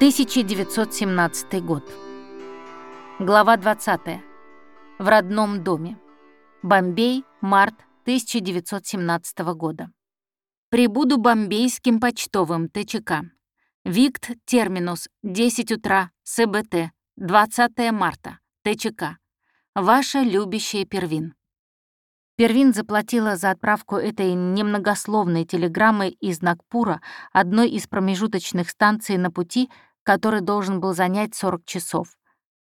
1917 год. Глава 20. В родном доме. Бомбей, март 1917 года. Прибуду бомбейским почтовым ТЧК. Викт терминус 10 утра СБТ 20 марта ТЧК. Ваша любящая Первин. Первин заплатила за отправку этой немногословной телеграммы из Нагпура, одной из промежуточных станций на пути, который должен был занять 40 часов.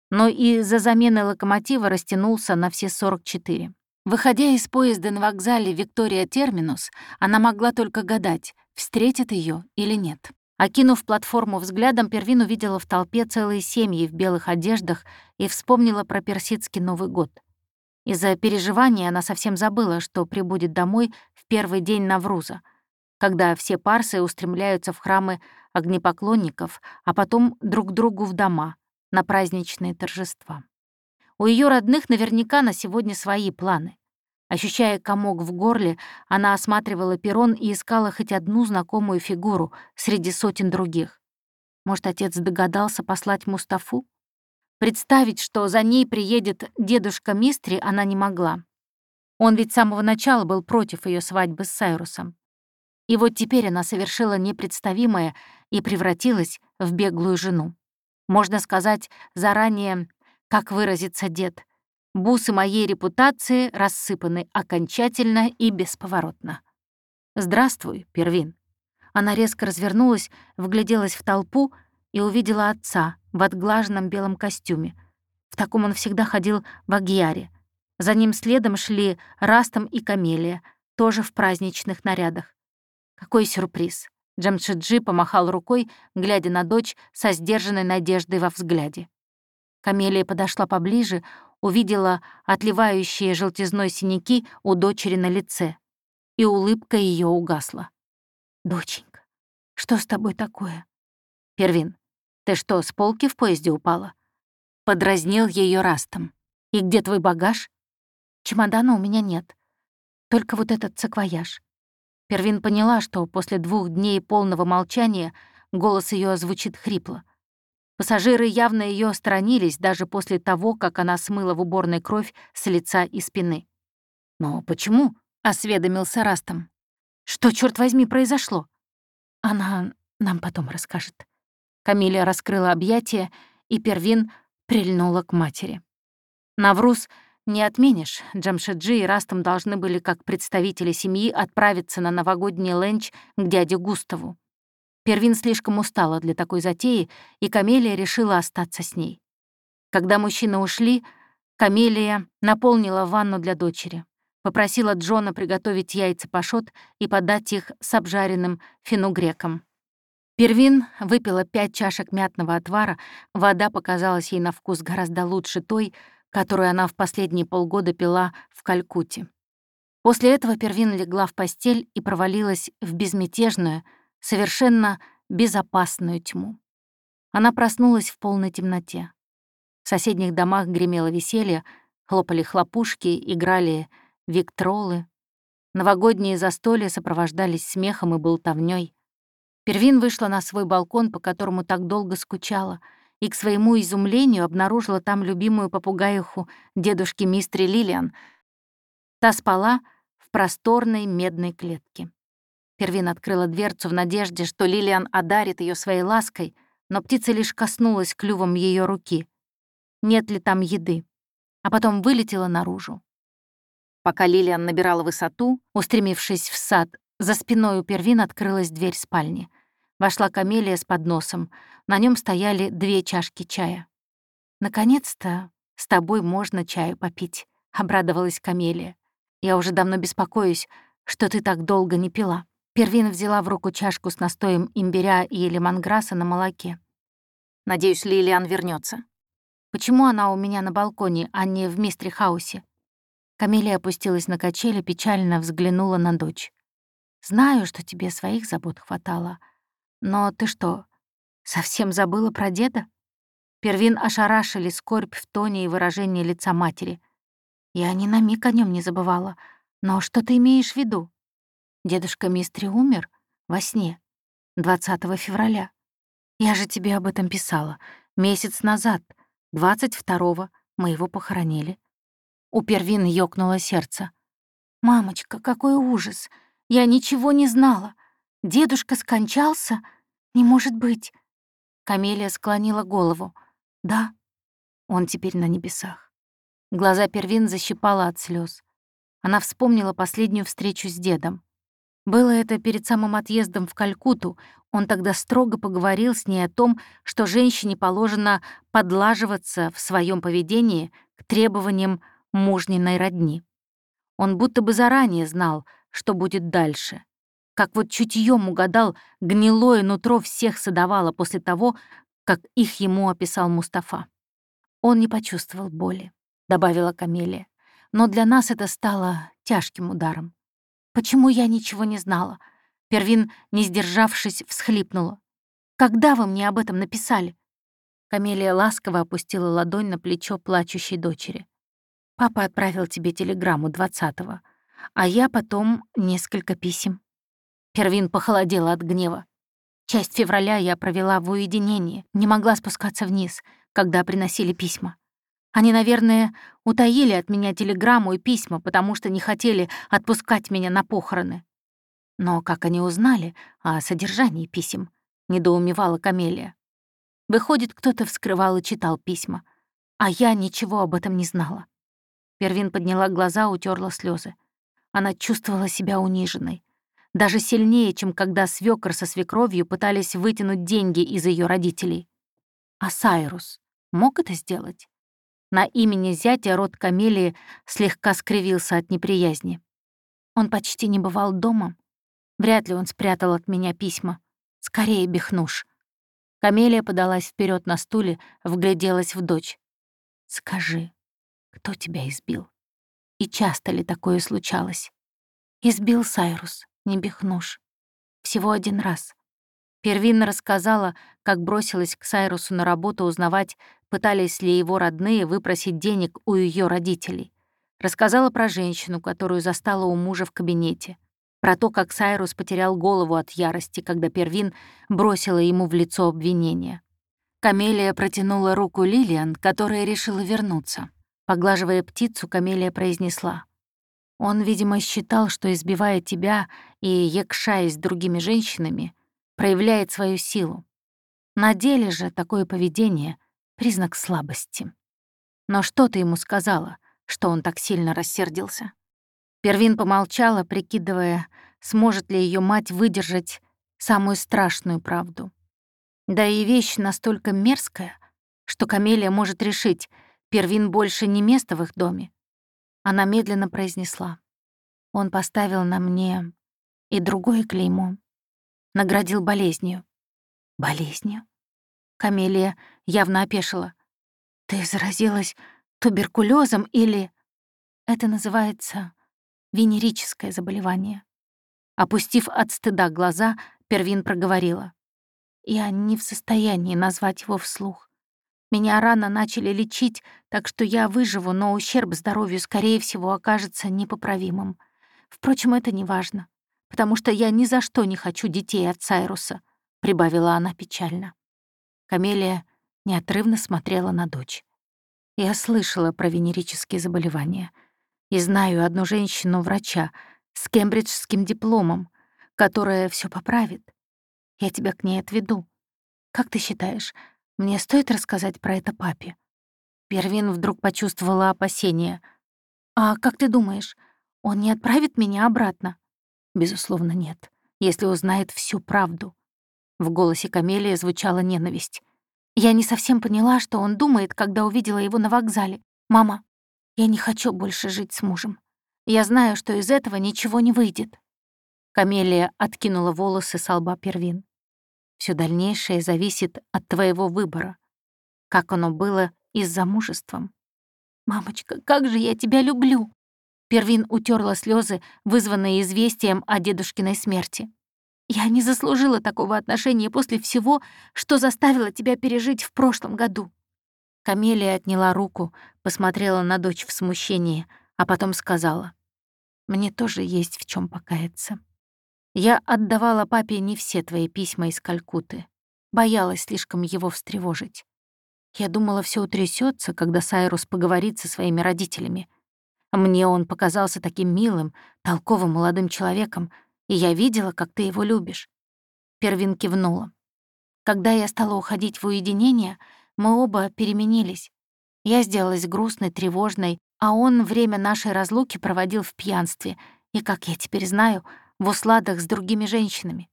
Но из-за замены локомотива растянулся на все 44. Выходя из поезда на вокзале Виктория Терминус, она могла только гадать, встретит ее или нет. Окинув платформу взглядом, Первин увидела в толпе целые семьи в белых одеждах и вспомнила про персидский Новый год. Из-за переживания она совсем забыла, что прибудет домой в первый день Навруза, когда все парсы устремляются в храмы огнепоклонников, а потом друг другу в дома на праздничные торжества. У ее родных наверняка на сегодня свои планы. Ощущая комок в горле, она осматривала перрон и искала хоть одну знакомую фигуру среди сотен других. Может, отец догадался послать Мустафу? Представить, что за ней приедет дедушка Мистри, она не могла. Он ведь с самого начала был против ее свадьбы с Сайрусом. И вот теперь она совершила непредставимое и превратилась в беглую жену. Можно сказать заранее, как выразится дед, бусы моей репутации рассыпаны окончательно и бесповоротно. «Здравствуй, Первин». Она резко развернулась, вгляделась в толпу и увидела отца в отглаженном белом костюме. В таком он всегда ходил в Агьяре. За ним следом шли Растом и Камелия, тоже в праздничных нарядах. Какой сюрприз! Джамшиджи помахал рукой, глядя на дочь со сдержанной надеждой во взгляде. Камелия подошла поближе, увидела отливающие желтизной синяки у дочери на лице, и улыбка ее угасла. «Доченька, что с тобой такое?» «Первин, «Ты что, с полки в поезде упала?» Подразнил ее растом. «И где твой багаж?» «Чемодана у меня нет. Только вот этот саквояж». Первин поняла, что после двух дней полного молчания голос ее звучит хрипло. Пассажиры явно ее сторонились даже после того, как она смыла в уборной кровь с лица и спины. «Но почему?» — осведомился Растом. «Что, черт возьми, произошло?» «Она нам потом расскажет», Камилия раскрыла объятия, и Первин прильнула к матери. Навруз не отменишь. Джамшеджи и Растом должны были, как представители семьи, отправиться на новогодний ленч к дяде Густаву. Первин слишком устала для такой затеи, и Камелия решила остаться с ней. Когда мужчины ушли, Камелия наполнила ванну для дочери, попросила Джона приготовить яйца пашот и подать их с обжаренным фенугреком. Первин выпила пять чашек мятного отвара, вода показалась ей на вкус гораздо лучше той, которую она в последние полгода пила в Калькутте. После этого Первин легла в постель и провалилась в безмятежную, совершенно безопасную тьму. Она проснулась в полной темноте. В соседних домах гремело веселье, хлопали хлопушки, играли виктролы. Новогодние застолья сопровождались смехом и болтовнёй. Первин вышла на свой балкон, по которому так долго скучала, и к своему изумлению обнаружила там любимую попугаиху дедушки мистери Лилиан. Та спала в просторной медной клетке. Первин открыла дверцу в надежде, что Лилиан одарит ее своей лаской, но птица лишь коснулась клювом ее руки. Нет ли там еды? А потом вылетела наружу. Пока Лилиан набирала высоту, устремившись в сад, за спиной у Первин открылась дверь спальни. Вошла Камелия с подносом. На нем стояли две чашки чая. «Наконец-то с тобой можно чаю попить», — обрадовалась Камелия. «Я уже давно беспокоюсь, что ты так долго не пила». Первин взяла в руку чашку с настоем имбиря и лемонграсса на молоке. «Надеюсь, Лилиан вернется. Почему она у меня на балконе, а не в мистре Хаусе?» Камелия опустилась на качели, печально взглянула на дочь. «Знаю, что тебе своих забот хватало, но ты что, совсем забыла про деда? Первин ошарашили скорбь в тоне и выражении лица матери. Я ни на миг о нем не забывала. Но что ты имеешь в виду? Дедушка Мистри умер во сне 20 февраля. Я же тебе об этом писала. Месяц назад, 22-го, мы его похоронили. У Первин ёкнуло сердце. «Мамочка, какой ужас! Я ничего не знала. Дедушка скончался? Не может быть!» Камелия склонила голову. «Да, он теперь на небесах». Глаза Первин защипала от слез. Она вспомнила последнюю встречу с дедом. Было это перед самым отъездом в Калькуту. Он тогда строго поговорил с ней о том, что женщине положено подлаживаться в своем поведении к требованиям мужниной родни. Он будто бы заранее знал, что будет дальше. Как вот чутьем угадал гнилое нутро всех садовала после того, как их ему описал Мустафа. Он не почувствовал боли, добавила Камелия. Но для нас это стало тяжким ударом. Почему я ничего не знала? Первин, не сдержавшись, всхлипнула. «Когда вы мне об этом написали?» Камелия ласково опустила ладонь на плечо плачущей дочери. «Папа отправил тебе телеграмму двадцатого, а я потом несколько писем». Первин похолодела от гнева. Часть февраля я провела в уединении, не могла спускаться вниз, когда приносили письма. Они, наверное, утаили от меня телеграмму и письма, потому что не хотели отпускать меня на похороны. Но как они узнали о содержании писем? Недоумевала Камелия. Выходит, кто-то вскрывал и читал письма, а я ничего об этом не знала. Первин подняла глаза, утерла слезы. Она чувствовала себя униженной. Даже сильнее, чем когда свекор со свекровью пытались вытянуть деньги из ее родителей. А Сайрус мог это сделать? На имени зятя род Камелии слегка скривился от неприязни. Он почти не бывал дома. Вряд ли он спрятал от меня письма. Скорее, бихнуш. Камелия подалась вперед на стуле, вгляделась в дочь. «Скажи, кто тебя избил? И часто ли такое случалось?» «Избил Сайрус, не бихнуш. Всего один раз. Первинна рассказала, как бросилась к Сайрусу на работу узнавать, пытались ли его родные выпросить денег у ее родителей. Рассказала про женщину, которую застала у мужа в кабинете. Про то, как Сайрус потерял голову от ярости, когда Первин бросила ему в лицо обвинение. Камелия протянула руку Лилиан, которая решила вернуться. Поглаживая птицу, Камелия произнесла. «Он, видимо, считал, что, избивая тебя и якшаясь с другими женщинами, проявляет свою силу. На деле же такое поведение — признак слабости. Но что ты ему сказала, что он так сильно рассердился? Первин помолчала, прикидывая, сможет ли ее мать выдержать самую страшную правду. Да и вещь настолько мерзкая, что Камелия может решить, Первин больше не место в их доме. Она медленно произнесла. Он поставил на мне и другое клеймо наградил болезнью. Болезнью? Камелия явно опешила. Ты заразилась туберкулезом или... Это называется венерическое заболевание. Опустив от стыда глаза, Первин проговорила. Я не в состоянии назвать его вслух. Меня рано начали лечить, так что я выживу, но ущерб здоровью, скорее всего, окажется непоправимым. Впрочем, это не важно потому что я ни за что не хочу детей от Сайруса», — прибавила она печально. Камелия неотрывно смотрела на дочь. Я слышала про венерические заболевания и знаю одну женщину-врача с кембриджским дипломом, которая все поправит. Я тебя к ней отведу. Как ты считаешь, мне стоит рассказать про это папе?» Первин вдруг почувствовала опасение. «А как ты думаешь, он не отправит меня обратно?» Безусловно, нет, если узнает всю правду. В голосе Камелия звучала ненависть. Я не совсем поняла, что он думает, когда увидела его на вокзале. «Мама, я не хочу больше жить с мужем. Я знаю, что из этого ничего не выйдет». Камелия откинула волосы с лба Первин. Все дальнейшее зависит от твоего выбора. Как оно было и с замужеством. «Мамочка, как же я тебя люблю!» Первин утерла слезы, вызванные известием о дедушкиной смерти. «Я не заслужила такого отношения после всего, что заставило тебя пережить в прошлом году». Камелия отняла руку, посмотрела на дочь в смущении, а потом сказала, «Мне тоже есть в чем покаяться. Я отдавала папе не все твои письма из Калькуты. Боялась слишком его встревожить. Я думала, все утрясется, когда Сайрус поговорит со своими родителями. Мне он показался таким милым, толковым молодым человеком, и я видела, как ты его любишь. Первин кивнула. Когда я стала уходить в уединение, мы оба переменились. Я сделалась грустной, тревожной, а он время нашей разлуки проводил в пьянстве и, как я теперь знаю, в усладах с другими женщинами.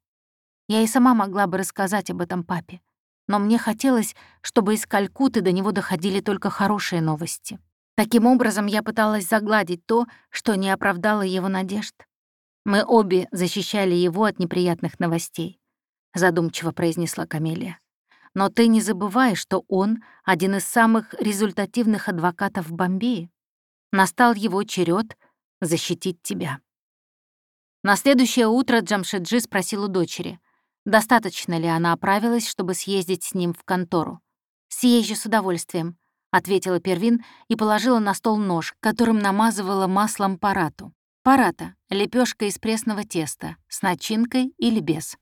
Я и сама могла бы рассказать об этом папе, но мне хотелось, чтобы из Калькуты до него доходили только хорошие новости. Таким образом, я пыталась загладить то, что не оправдало его надежд. Мы обе защищали его от неприятных новостей, задумчиво произнесла Камелия. Но ты не забывай, что он один из самых результативных адвокатов в Бомбее. Настал его черед защитить тебя. На следующее утро Джамшеджи спросил у дочери, достаточно ли она оправилась, чтобы съездить с ним в контору. «Съезжу с удовольствием», — ответила Первин и положила на стол нож, которым намазывала маслом парату. Парата — лепешка из пресного теста, с начинкой или без.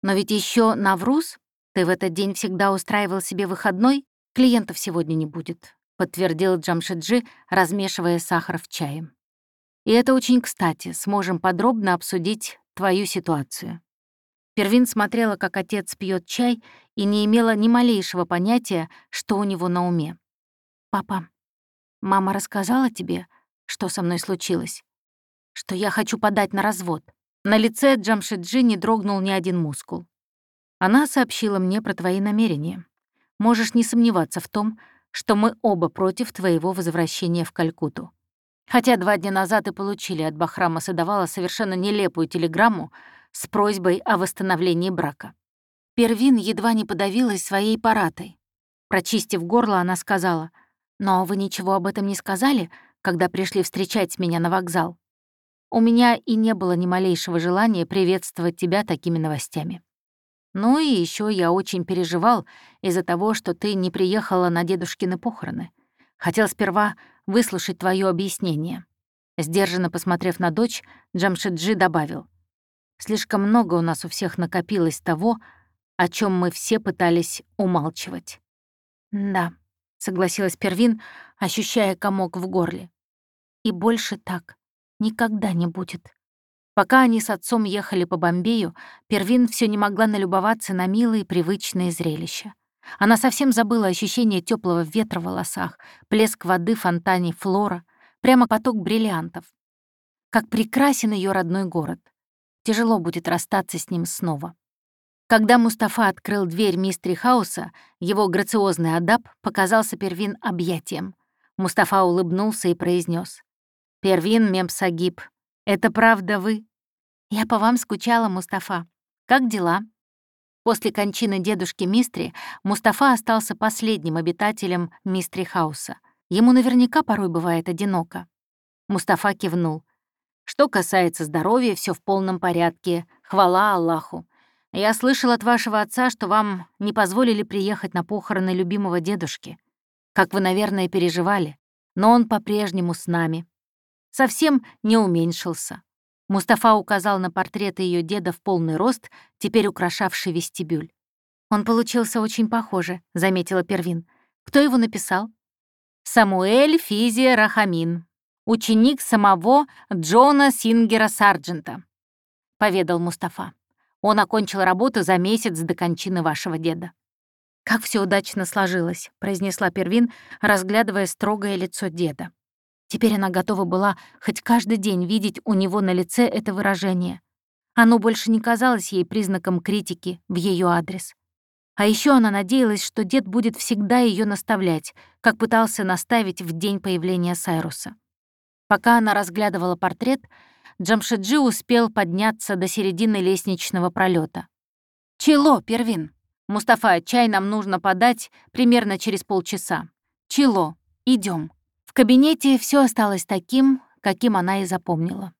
Но ведь еще Навруз, ты в этот день всегда устраивал себе выходной, клиентов сегодня не будет, подтвердил Джамшеджи, размешивая сахар в чае. И это очень кстати, сможем подробно обсудить твою ситуацию. Первин смотрела, как отец пьет чай, и не имела ни малейшего понятия, что у него на уме. «Папа, мама рассказала тебе, что со мной случилось? Что я хочу подать на развод?» На лице Джамшиджи не дрогнул ни один мускул. «Она сообщила мне про твои намерения. Можешь не сомневаться в том, что мы оба против твоего возвращения в Калькуту. Хотя два дня назад и получили от Бахрама Садовала совершенно нелепую телеграмму, с просьбой о восстановлении брака. Первин едва не подавилась своей паратой. Прочистив горло, она сказала, «Но вы ничего об этом не сказали, когда пришли встречать меня на вокзал? У меня и не было ни малейшего желания приветствовать тебя такими новостями. Ну и еще я очень переживал из-за того, что ты не приехала на дедушкины похороны. Хотел сперва выслушать твое объяснение». Сдержанно посмотрев на дочь, Джамшиджи добавил — Слишком много у нас у всех накопилось того, о чем мы все пытались умалчивать. «Да», — согласилась Первин, ощущая комок в горле. «И больше так никогда не будет». Пока они с отцом ехали по Бомбею, Первин все не могла налюбоваться на милые привычные зрелища. Она совсем забыла ощущение теплого ветра в волосах, плеск воды в фонтане Флора, прямо поток бриллиантов. Как прекрасен ее родной город — Тяжело будет расстаться с ним снова. Когда Мустафа открыл дверь мистери Хауса, его грациозный адап показался Первин объятием. Мустафа улыбнулся и произнес: «Первин Мемсагиб, это правда вы?» «Я по вам скучала, Мустафа. Как дела?» После кончины дедушки Мистри Мустафа остался последним обитателем Мистри Хауса. Ему наверняка порой бывает одиноко. Мустафа кивнул. Что касается здоровья, все в полном порядке. Хвала Аллаху. Я слышал от вашего отца, что вам не позволили приехать на похороны любимого дедушки. Как вы, наверное, переживали. Но он по-прежнему с нами. Совсем не уменьшился. Мустафа указал на портрет ее деда в полный рост, теперь украшавший вестибюль. «Он получился очень похоже», — заметила Первин. «Кто его написал?» «Самуэль Физия Рахамин», ученик самого Джона Сингера Сарджента», — поведал Мустафа. «Он окончил работу за месяц до кончины вашего деда». «Как все удачно сложилось», — произнесла Первин, разглядывая строгое лицо деда. Теперь она готова была хоть каждый день видеть у него на лице это выражение. Оно больше не казалось ей признаком критики в ее адрес. А еще она надеялась, что дед будет всегда ее наставлять, как пытался наставить в день появления Сайруса. Пока она разглядывала портрет, Джамшиджи успел подняться до середины лестничного пролета. «Чело, Первин! Мустафа, чай нам нужно подать примерно через полчаса. Чело, идем. Кабинете все осталось таким, каким она и запомнила.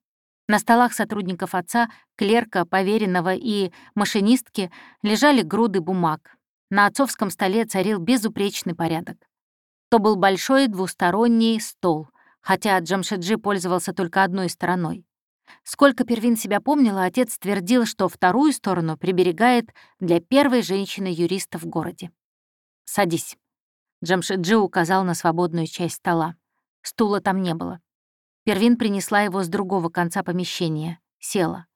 На столах сотрудников отца, клерка, поверенного и машинистки лежали груды бумаг. На отцовском столе царил безупречный порядок. То был большой двусторонний стол, хотя Джамшеджи пользовался только одной стороной. Сколько Первин себя помнила, отец твердил, что вторую сторону приберегает для первой женщины-юриста в городе. «Садись». Джамшеджи указал на свободную часть стола. Стула там не было. Первин принесла его с другого конца помещения, села.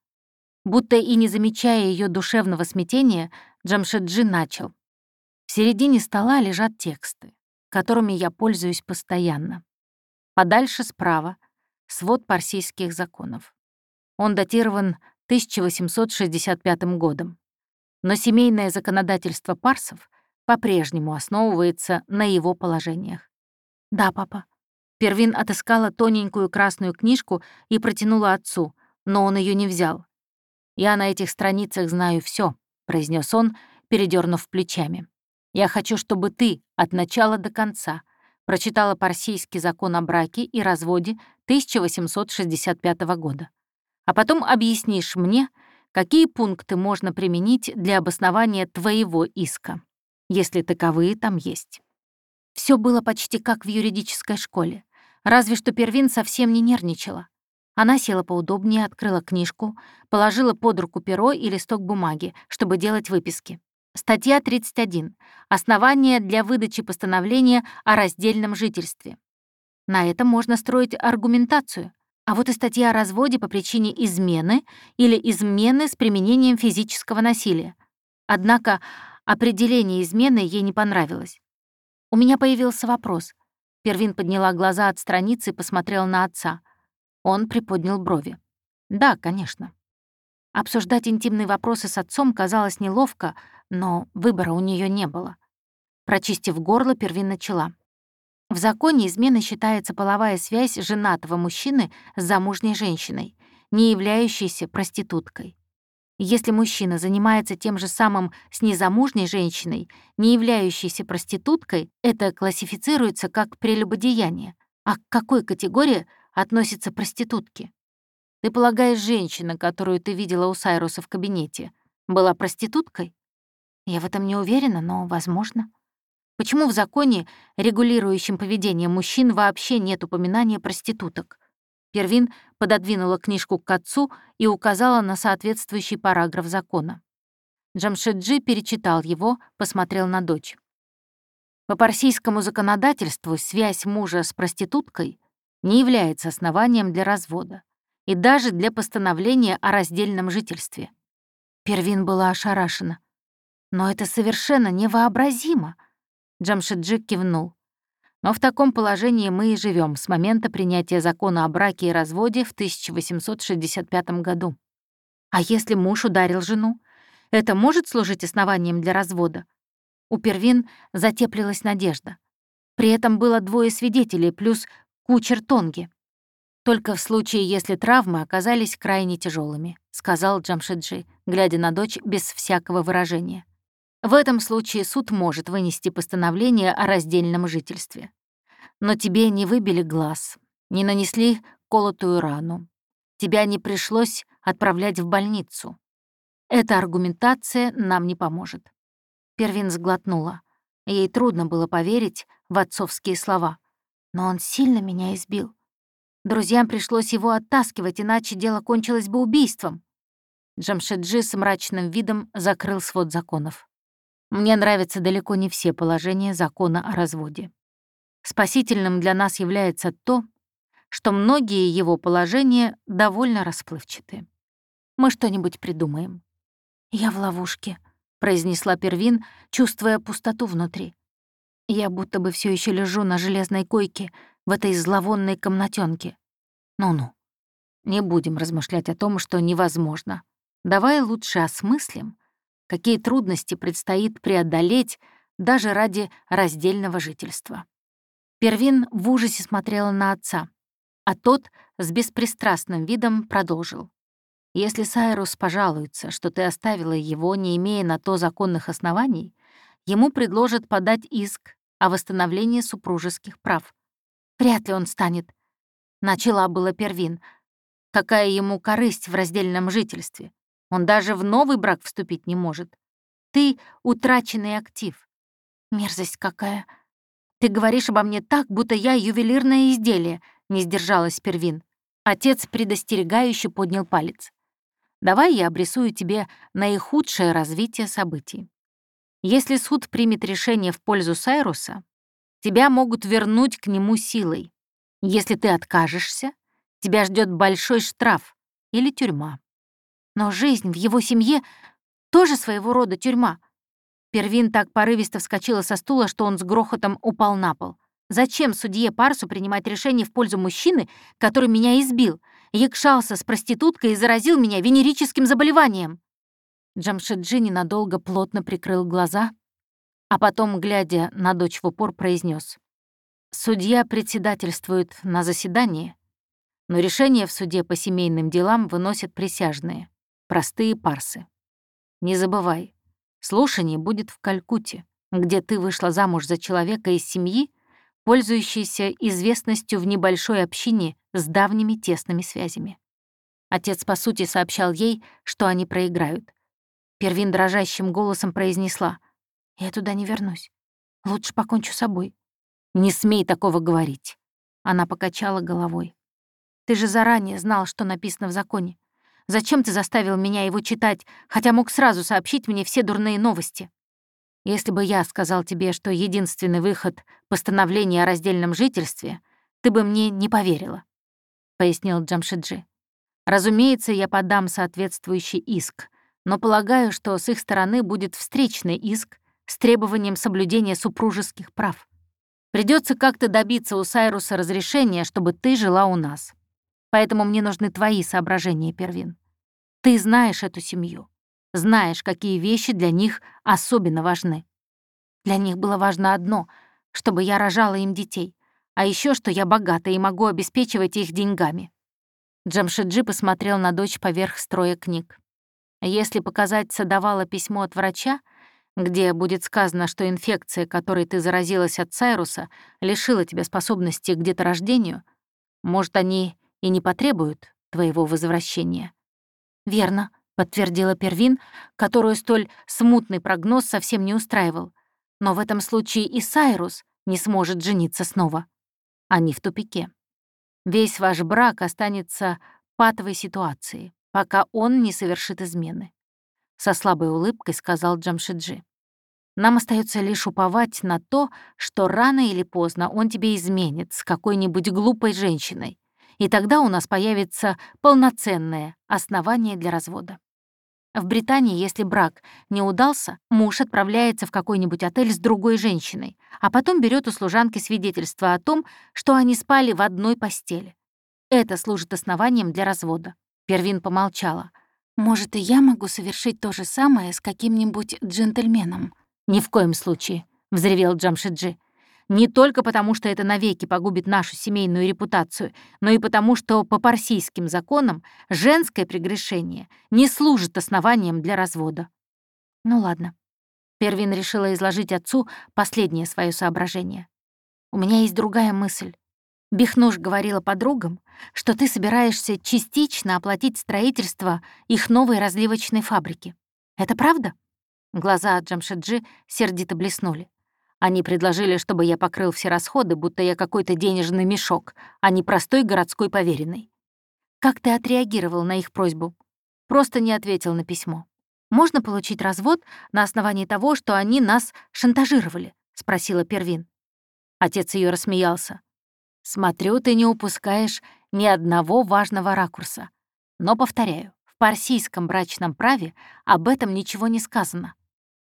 Будто и не замечая ее душевного смятения, Джамшеджи начал. В середине стола лежат тексты, которыми я пользуюсь постоянно. Подальше справа — свод парсийских законов. Он датирован 1865 годом. Но семейное законодательство парсов по-прежнему основывается на его положениях. «Да, папа». Первин отыскала тоненькую красную книжку и протянула отцу, но он ее не взял. «Я на этих страницах знаю все, произнес он, передернув плечами. «Я хочу, чтобы ты от начала до конца прочитала парсийский закон о браке и разводе 1865 года, а потом объяснишь мне, какие пункты можно применить для обоснования твоего иска, если таковые там есть». Все было почти как в юридической школе, разве что Первин совсем не нервничала. Она села поудобнее, открыла книжку, положила под руку перо и листок бумаги, чтобы делать выписки. Статья 31. Основания для выдачи постановления о раздельном жительстве. На этом можно строить аргументацию. А вот и статья о разводе по причине измены или измены с применением физического насилия. Однако определение измены ей не понравилось. У меня появился вопрос. Первин подняла глаза от страницы и посмотрела на отца — он приподнял брови. «Да, конечно». Обсуждать интимные вопросы с отцом казалось неловко, но выбора у нее не было. Прочистив горло, Первин начала. В законе измена считается половая связь женатого мужчины с замужней женщиной, не являющейся проституткой. Если мужчина занимается тем же самым с незамужней женщиной, не являющейся проституткой, это классифицируется как прелюбодеяние. А к какой категории относятся проститутки. Ты полагаешь, женщина, которую ты видела у Сайруса в кабинете, была проституткой? Я в этом не уверена, но возможно. Почему в законе, регулирующем поведение мужчин, вообще нет упоминания проституток? Первин пододвинула книжку к отцу и указала на соответствующий параграф закона. Джамшеджи перечитал его, посмотрел на дочь. По парсийскому законодательству связь мужа с проституткой не является основанием для развода и даже для постановления о раздельном жительстве. Первин была ошарашена. «Но это совершенно невообразимо!» Джамшеджик кивнул. «Но в таком положении мы и живем с момента принятия закона о браке и разводе в 1865 году. А если муж ударил жену, это может служить основанием для развода?» У Первин затеплилась надежда. При этом было двое свидетелей, плюс кучер Тонги. Только в случае, если травмы оказались крайне тяжелыми, сказал Джамшеджи, глядя на дочь без всякого выражения. В этом случае суд может вынести постановление о раздельном жительстве. Но тебе не выбили глаз, не нанесли колотую рану. Тебя не пришлось отправлять в больницу. Эта аргументация нам не поможет. Первин сглотнула. Ей трудно было поверить в отцовские слова. Но он сильно меня избил. Друзьям пришлось его оттаскивать, иначе дело кончилось бы убийством. Джамшеджи с мрачным видом закрыл свод законов. Мне нравятся далеко не все положения закона о разводе. Спасительным для нас является то, что многие его положения довольно расплывчаты. Мы что-нибудь придумаем. «Я в ловушке», — произнесла Первин, чувствуя пустоту внутри. Я будто бы все еще лежу на железной койке в этой зловонной комнатенке. Ну-ну, не будем размышлять о том, что невозможно. Давай лучше осмыслим, какие трудности предстоит преодолеть даже ради раздельного жительства. Первин в ужасе смотрела на отца, а тот с беспристрастным видом продолжил. «Если Сайрус пожалуется, что ты оставила его, не имея на то законных оснований, ему предложат подать иск о восстановлении супружеских прав. Вряд ли он станет. Начала было Первин. Какая ему корысть в раздельном жительстве? Он даже в новый брак вступить не может. Ты — утраченный актив. Мерзость какая. Ты говоришь обо мне так, будто я ювелирное изделие, не сдержалась Первин. Отец предостерегающе поднял палец. «Давай я обрисую тебе наихудшее развитие событий. Если суд примет решение в пользу Сайруса, тебя могут вернуть к нему силой. Если ты откажешься, тебя ждет большой штраф или тюрьма. Но жизнь в его семье тоже своего рода тюрьма. Первин так порывисто вскочила со стула, что он с грохотом упал на пол. Зачем судье Парсу принимать решение в пользу мужчины, который меня избил, якшался с проституткой и заразил меня венерическим заболеванием? Джамшеджи ненадолго плотно прикрыл глаза, а потом, глядя на дочь в упор, произнес: Судья председательствует на заседании, но решение в суде по семейным делам выносят присяжные, простые парсы. Не забывай, слушание будет в Калькутте, где ты вышла замуж за человека из семьи, пользующейся известностью в небольшой общине с давними тесными связями. Отец, по сути, сообщал ей, что они проиграют. Первин дрожащим голосом произнесла, «Я туда не вернусь. Лучше покончу с собой». «Не смей такого говорить». Она покачала головой. «Ты же заранее знал, что написано в законе. Зачем ты заставил меня его читать, хотя мог сразу сообщить мне все дурные новости?» Если бы я сказал тебе, что единственный выход — постановление о раздельном жительстве, ты бы мне не поверила», — пояснил Джамшиджи. «Разумеется, я подам соответствующий иск, но полагаю, что с их стороны будет встречный иск с требованием соблюдения супружеских прав. Придется как-то добиться у Сайруса разрешения, чтобы ты жила у нас. Поэтому мне нужны твои соображения, Первин. Ты знаешь эту семью. Знаешь, какие вещи для них особенно важны. Для них было важно одно — чтобы я рожала им детей, а еще что я богата и могу обеспечивать их деньгами. Джамшиджи посмотрел на дочь поверх строя книг. Если показать Садовала письмо от врача, где будет сказано, что инфекция, которой ты заразилась от Сайруса, лишила тебя способности к деторождению, может, они и не потребуют твоего возвращения. Верно, подтвердила Первин, которую столь смутный прогноз совсем не устраивал. Но в этом случае и Сайрус не сможет жениться снова. Они в тупике. Весь ваш брак останется патовой ситуацией, пока он не совершит измены. Со слабой улыбкой сказал Джамшиджи. Нам остается лишь уповать на то, что рано или поздно он тебе изменит с какой-нибудь глупой женщиной, и тогда у нас появится полноценное основание для развода. В Британии, если брак не удался, муж отправляется в какой-нибудь отель с другой женщиной, а потом берет у служанки свидетельство о том, что они спали в одной постели. Это служит основанием для развода. Первин помолчала. «Может, и я могу совершить то же самое с каким-нибудь джентльменом?» «Ни в коем случае», — взревел Джамшиджи. Не только потому, что это навеки погубит нашу семейную репутацию, но и потому, что по парсийским законам женское прегрешение не служит основанием для развода. Ну ладно. Первин решила изложить отцу последнее свое соображение. «У меня есть другая мысль. Бихнуш говорила подругам, что ты собираешься частично оплатить строительство их новой разливочной фабрики. Это правда?» Глаза Джамшеджи сердито блеснули. Они предложили, чтобы я покрыл все расходы, будто я какой-то денежный мешок, а не простой городской поверенный. Как ты отреагировал на их просьбу? Просто не ответил на письмо. Можно получить развод на основании того, что они нас шантажировали? спросила Первин. Отец ее рассмеялся. Смотрю, ты не упускаешь ни одного важного ракурса. Но, повторяю, в парсийском брачном праве об этом ничего не сказано.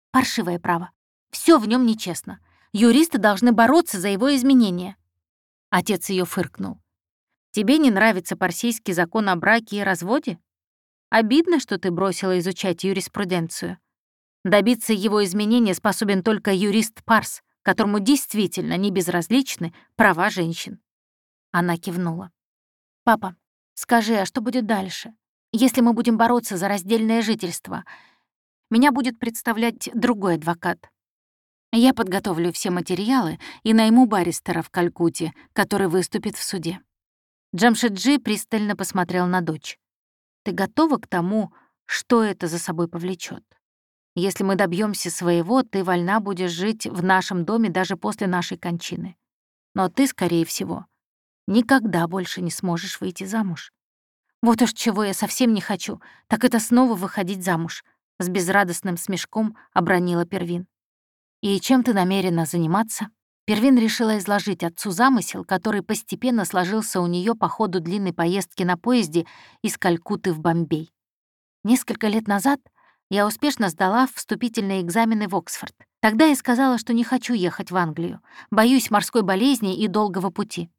Паршивое право. Все в нем нечестно. Юристы должны бороться за его изменения». Отец ее фыркнул. «Тебе не нравится парсийский закон о браке и разводе? Обидно, что ты бросила изучать юриспруденцию. Добиться его изменения способен только юрист Парс, которому действительно не безразличны права женщин». Она кивнула. «Папа, скажи, а что будет дальше, если мы будем бороться за раздельное жительство? Меня будет представлять другой адвокат. Я подготовлю все материалы и найму баристера в Калькутте, который выступит в суде». Джамшиджи пристально посмотрел на дочь. «Ты готова к тому, что это за собой повлечет? Если мы добьемся своего, ты вольна будешь жить в нашем доме даже после нашей кончины. Но ты, скорее всего, никогда больше не сможешь выйти замуж. Вот уж чего я совсем не хочу, так это снова выходить замуж, с безрадостным смешком обронила Первин. И чем ты намерена заниматься? Первин решила изложить отцу замысел, который постепенно сложился у нее по ходу длинной поездки на поезде из Калькутты в Бомбей. Несколько лет назад я успешно сдала вступительные экзамены в Оксфорд. Тогда я сказала, что не хочу ехать в Англию, боюсь морской болезни и долгого пути.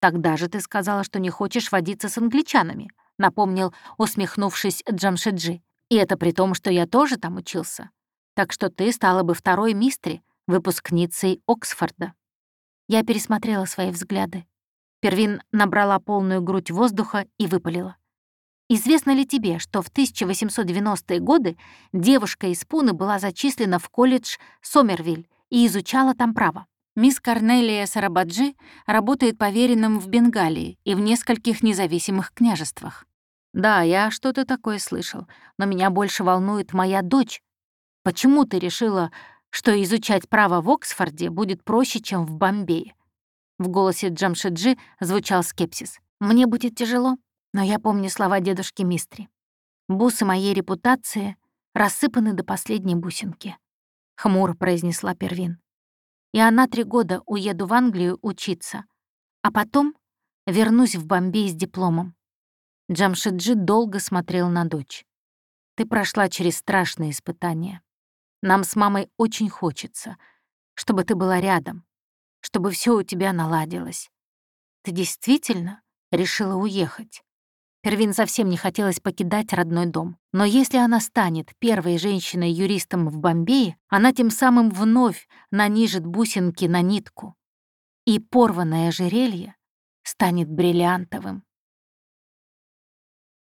Тогда же ты сказала, что не хочешь водиться с англичанами, напомнил, усмехнувшись Джамшеджи. И это при том, что я тоже там учился. Так что ты стала бы второй мистри, выпускницей Оксфорда. Я пересмотрела свои взгляды. Первин набрала полную грудь воздуха и выпалила. Известно ли тебе, что в 1890-е годы девушка из Пуны была зачислена в колледж Сомервиль и изучала там право? Мисс Корнелия Сарабаджи работает поверенным в Бенгалии и в нескольких независимых княжествах. Да, я что-то такое слышал, но меня больше волнует моя дочь. Почему ты решила, что изучать право в Оксфорде будет проще, чем в Бомбее. В голосе Джамшеджи звучал скепсис. «Мне будет тяжело, но я помню слова дедушки Мистри. Бусы моей репутации рассыпаны до последней бусинки», — хмуро произнесла Первин. «Я на три года уеду в Англию учиться, а потом вернусь в Бомбей с дипломом». Джамшеджи долго смотрел на дочь. «Ты прошла через страшные испытания. Нам с мамой очень хочется, чтобы ты была рядом, чтобы все у тебя наладилось. Ты действительно решила уехать? Первин совсем не хотелось покидать родной дом. Но если она станет первой женщиной-юристом в Бомбее, она тем самым вновь нанижит бусинки на нитку. И порванное ожерелье станет бриллиантовым.